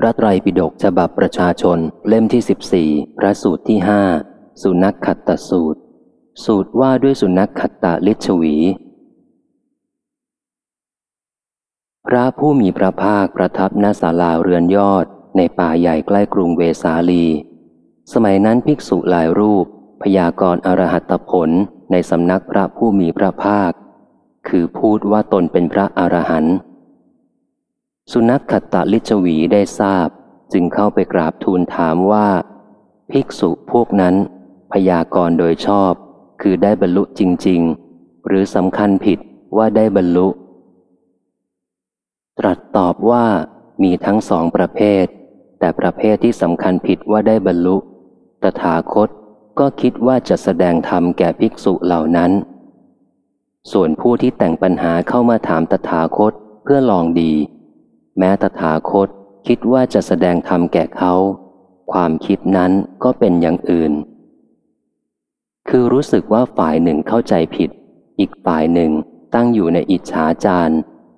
พระไตรปิฎกฉบับประชาชนเล่มที่ 14 พระสูตรที่ห้าสุนัขขัตตสูตร สูตรว่าด้วยสุนัขขัตตลิชวี พระผู้มีพระภาคประทับณศาลาเรือนยอด ในป่าใหญ่ใกล้กรุงเวสาลี สมัยนั้นภิกษุหลายรูป พยากรณ์อรหัตผลในสำนักพระผู้มีพระภาค คือพูดว่าตนเป็นพระอรหันต์ สุนัขขัตตลิชวีได้ทราบ จึงเข้าไปกราบทูลถามว่า ภิกษุพวกนั้น พยากรณ์โดยชอบ คือได้บรรลุจริง ๆ หรือสำคัญผิดว่าได้บรรลุ ตรัสตอบว่ามีทั้งสองประเภท แต่ประเภทที่สำคัญผิดว่าได้บรรลุ ตถาคตก็คิดว่าจะแสดงธรรมแก่ภิกษุเหล่านั้น ส่วนผู้ที่แต่งปัญหาเข้ามาถามตถาคตเพื่อลองดี แม้ตถาคตคิดว่าจะแสดงธรรมแก่เขา ความคิดนั้นก็เป็นอย่างอื่น คือรู้สึกว่าฝ่ายหนึ่งเข้าใจผิด อีกฝ่ายหนึ่งตั้งอยู่ในอิจฉาจาร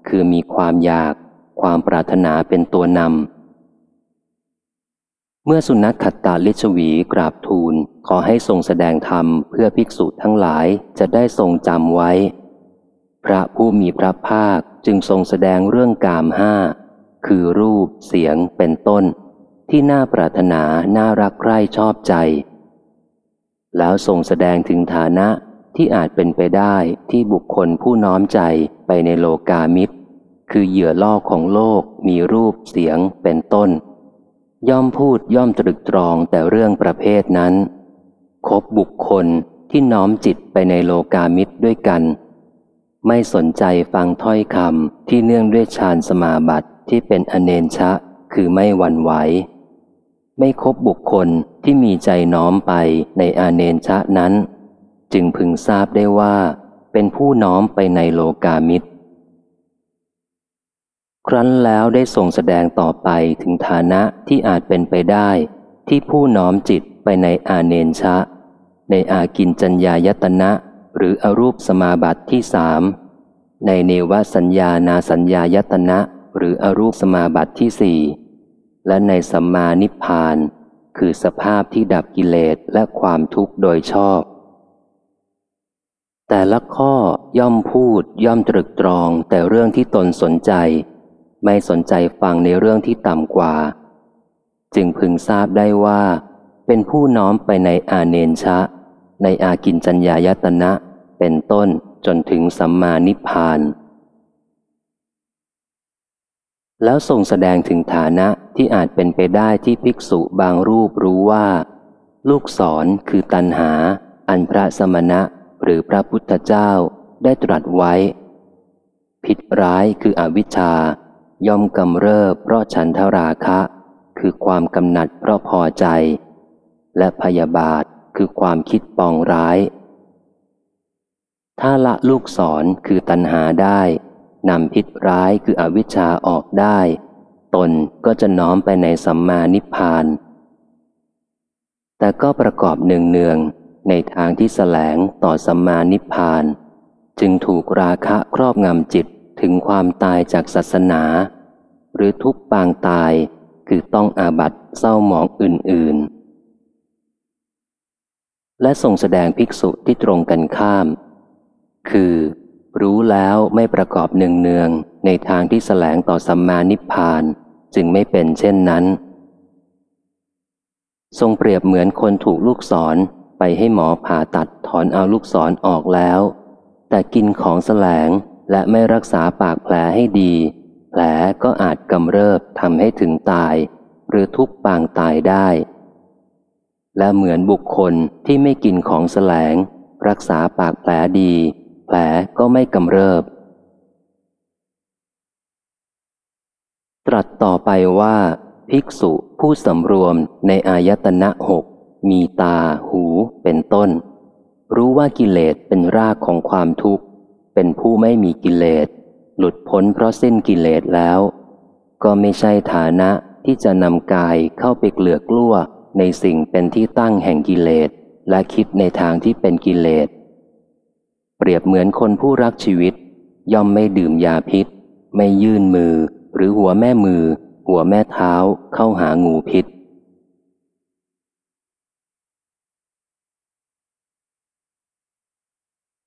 คือมีความอยาก ความปรารถนาเป็นตัวนำ เมื่อสุนัขขัตตาลิชวีกราบทูลขอให้ทรงแสดงธรรมเพื่อภิกษุทั้งหลายจะได้ทรงจำไว้ พระผู้มีพระภาคจึงทรงแสดงเรื่องกามห้า คือรูปเสียงเป็นต้น ที่น่าปรารถนาน่ารักใคร่ชอบใจ แล้วทรงแสดงถึงฐานะที่อาจเป็นไปได้ที่บุคคลผู้น้อมใจไปในโลกามิตร คือเหยื่อล่อของโลกมีรูปเสียงเป็นต้น ย่อมพูดย่อมตรึกตรองแต่เรื่องประเภทนั้น คบบุคคลที่น้อมจิตไปในโลกามิตรด้วยกัน ไม่สนใจฟังถ้อยคำที่เนื่องด้วยฌานสมาบัติ ที่เป็นอเนนชะคือไม่หวั่นไหว ไม่คบบุคคลที่มีใจน้อมไปในอาเนนชะนั้น จึงพึงทราบได้ว่า เป็นผู้น้อมไปในโลกามิตร ครั้นแล้วได้ส่งแสดงต่อไปถึงฐานะที่อาจเป็นไปได้ ที่ผู้น้อมจิตไปในอาเนนชะ ในอากินจัญญายตนะหรืออรูปสมาบัติที่สามในเนวสัญญานาสัญญายตนะ หรืออรูปสมาบัติที่สี่และในสัมมานิพพาน คือสภาพที่ดับกิเลสและความทุกข์โดยชอบ แต่ละข้อย่อมพูดย่อมตรึกตรองแต่เรื่องที่ตนสนใจ ไม่สนใจฟังในเรื่องที่ต่ำกว่า จึงพึงทราบได้ว่า เป็นผู้น้อมไปในอาเนนชะ ในอากินจัญญายตนะ เป็นต้นจนถึงสัมมานิพพาน แล้วทรงแสดงถึงฐานะที่อาจเป็นไปได้ที่ภิกษุบางรูปรู้ว่า ลูกศรคือตันหา อันพระสมณะหรือพระพุทธเจ้าได้ตรัสไว้ ผิดร้ายคืออวิชชา ย่อมกำเริบเพราะฉันทราคะ คือความกำหนัดเพราะพอใจ และพยาบาทคือความคิดปองร้าย ถ้าละลูกศรคือตัณหาได้ นำพิษร้ายคืออวิชชาออกได้ ตนก็จะน้อมไปในสัมมานิพพาน แต่ก็ประกอบเนืองๆในทางที่แสลงต่อสัมมานิพพาน จึงถูกราคะครอบงำจิตถึงความตายจากศาสนา หรือทุกปางตายคือต้องอาบัตเศร้าหมองอื่นๆ และส่งแสดงภิกษุที่ตรงกันข้าม คือ รู้แล้วไม่ประกอบเนืองในทางที่แสลงต่อสัมมานิพพาน จึงไม่เป็นเช่นนั้น ทรงเปรียบเหมือนคนถูกลูกศรไปให้หมอผ่าตัดถอนเอาลูกศรออกแล้ว แต่กินของแสลงและไม่รักษาปากแผลให้ดี แผลก็อาจกำเริบทำให้ถึงตาย หรือทุกปางตายได้ และเหมือนบุคคลที่ไม่กินของแสลง รักษาปากแผลดี แผลก็ไม่กำเริบ ตรัสต่อไปว่า ภิกษุผู้สำรวมในอายตนะหกมีตาหูเป็นต้น รู้ว่ากิเลสเป็นรากของความทุกข์ เป็นผู้ไม่มีกิเลส หลุดพ้นเพราะสิ้นกิเลสแล้ว ก็ไม่ใช่ฐานะที่จะนำกายเข้าไปเกลือกลั้วในสิ่งเป็นที่ตั้งแห่งกิเลสและคิดในทางที่เป็นกิเลส เปรียบเหมือนคนผู้รักชีวิต ย่อมไม่ดื่มยาพิษ ไม่ยื่นมือ หรือหัวแม่มือหหัวแม่เท้าเข้าหางูพิษ